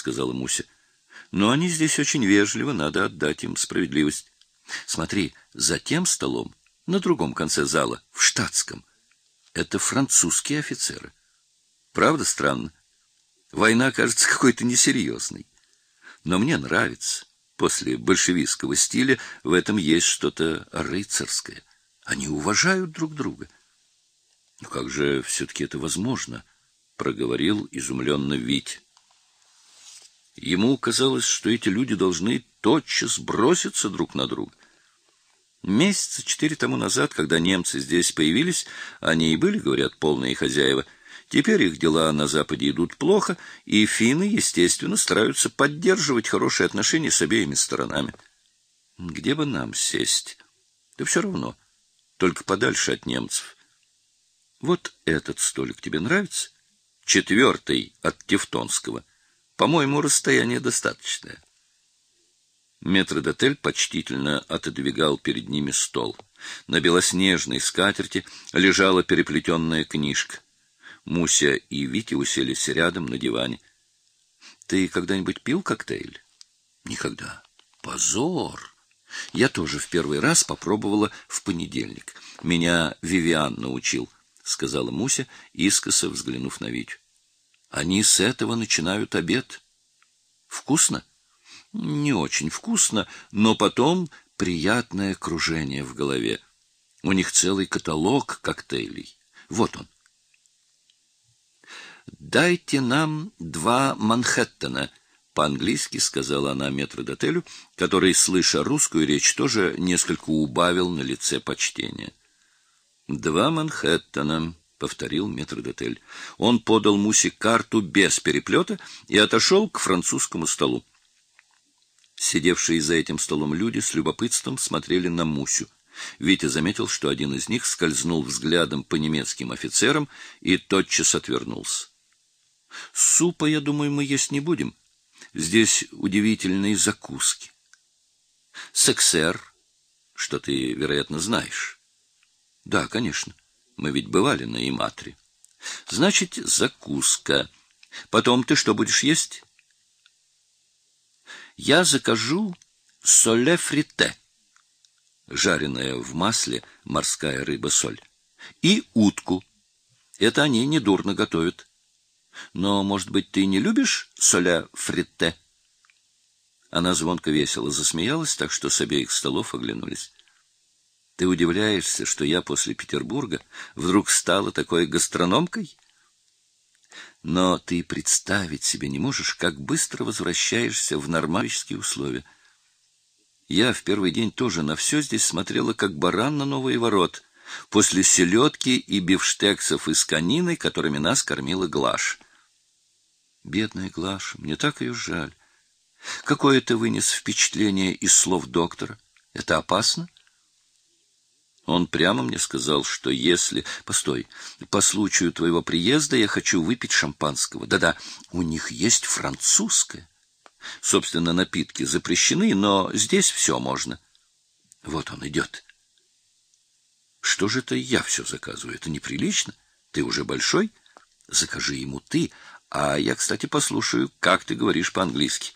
сказала Муся. Но они здесь очень вежливы, надо отдать им справедливость. Смотри, за тем столом, на другом конце зала, в штатском, это французские офицеры. Правда странно? Война кажется какой-то несерьезной. Но мне нравится. После большевистского стиля в этом есть что-то рыцарское. Они уважают друг друга. Но как же все-таки это возможно? проговорил изумленно Вить. Ему казалось, что эти люди должны тотчас броситься друг на друга. Месяца четыре тому назад, когда немцы здесь появились, они и были, говорят, полные хозяева. Теперь их дела на Западе идут плохо, и финны, естественно, стараются поддерживать хорошие отношения с обеими сторонами. Где бы нам сесть? Да все равно, только подальше от немцев. Вот этот столик тебе нравится? четвертый от Тевтонского. По-моему, расстояние достаточное. Метродотель почтительно отодвигал перед ними стол. На белоснежной скатерти лежала переплетенная книжка. Муся и Витя уселись рядом на диване. Ты когда-нибудь пил коктейль? Никогда. Позор. Я тоже в первый раз попробовала в понедельник. Меня Вивиан научил, сказала Муся, искоса взглянув на Витю. Они с этого начинают обед. Вкусно? Не очень вкусно, но потом приятное кружение в голове. У них целый каталог коктейлей. Вот он. Дайте нам два Манхэттена, по-английски сказала она метрдотелю, который, слыша русскую речь, тоже несколько убавил на лице почтения. Два Манхэттена, повторил метрдотель. Он подал Мусе карту без переплета и отошел к французскому столу. Сидевшие за этим столом люди с любопытством смотрели на Мусю. Витя заметил, что один из них скользнул взглядом по немецким офицерам и тотчас отвернулся. Супа, я думаю, мы есть не будем. Здесь удивительные закуски. Сексер, что ты, вероятно, знаешь. Да, конечно. Мы ведь бывали на Иматре. Значит, закуска. Потом ты что будешь есть? Я закажу соле фрите, жареная в масле морская рыба-соль, и утку. Это они недурно готовят. Но, может быть, ты не любишь соля фрите? Она звонко весело засмеялась, так что с обеих столов оглянулись. Ты удивляешься, что я после Петербурга вдруг стала такой гастрономкой? Но ты представить себе не можешь, как быстро возвращаешься в нормальные условия. Я в первый день тоже на все здесь смотрела как баран на новые ворот, после селедки и бифштексов из конины, которыми нас кормила Глаш. Бедная Глаш, мне так ее жаль. Какое ты вынес впечатление из слов доктора? Это опасно? — он прямо мне сказал, что если... Постой, по случаю твоего приезда я хочу выпить шампанского. Да-да, у них есть французское. Собственно, напитки запрещены, но здесь все можно. Вот он идет. Что же это я все заказываю? Это неприлично. Ты уже большой? Закажи ему ты, а я, кстати, послушаю, как ты говоришь по-английски.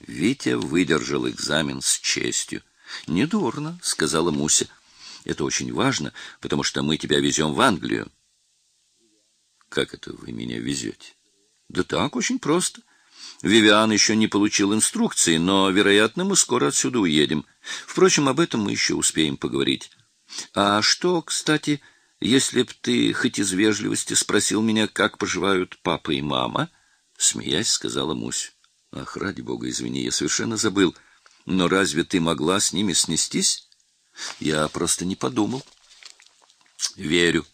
Витя выдержал экзамен с честью. Недурно, сказала Муся. Это очень важно, потому что мы тебя везем в Англию. Как это вы меня везете? Да так, очень просто. Вивиан еще не получил инструкции, но, вероятно, мы скоро отсюда уедем. Впрочем, об этом мы еще успеем поговорить. А что, кстати, если б ты хоть из вежливости спросил меня, как поживают папа и мама? Смеясь, сказала Мусь. Ах, ради бога, извини, я совершенно забыл. Но разве ты могла с ними снестись? Я просто не подумал. Верю.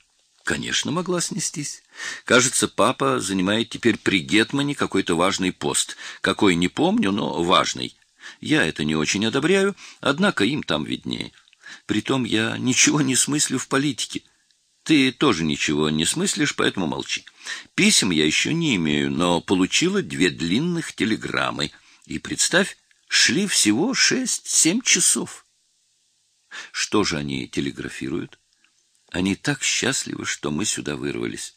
Конечно, могла снестись. Кажется, папа занимает теперь при гетмане какой-то важный пост. Какой не помню, но важный. Я это не очень одобряю, однако им там виднее. Притом я ничего не смыслю в политике. Ты тоже ничего не смыслишь, поэтому молчи. Писем я еще не имею, но получила две длинных телеграммы. И представь, шли всего шесть-семь часов. Что же они телеграфируют? Они так счастливы, что мы сюда вырвались.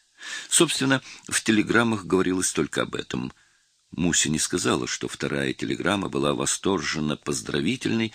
Собственно, в телеграммах говорилось только об этом. Муся не сказала, что вторая телеграмма была восторженно поздравительной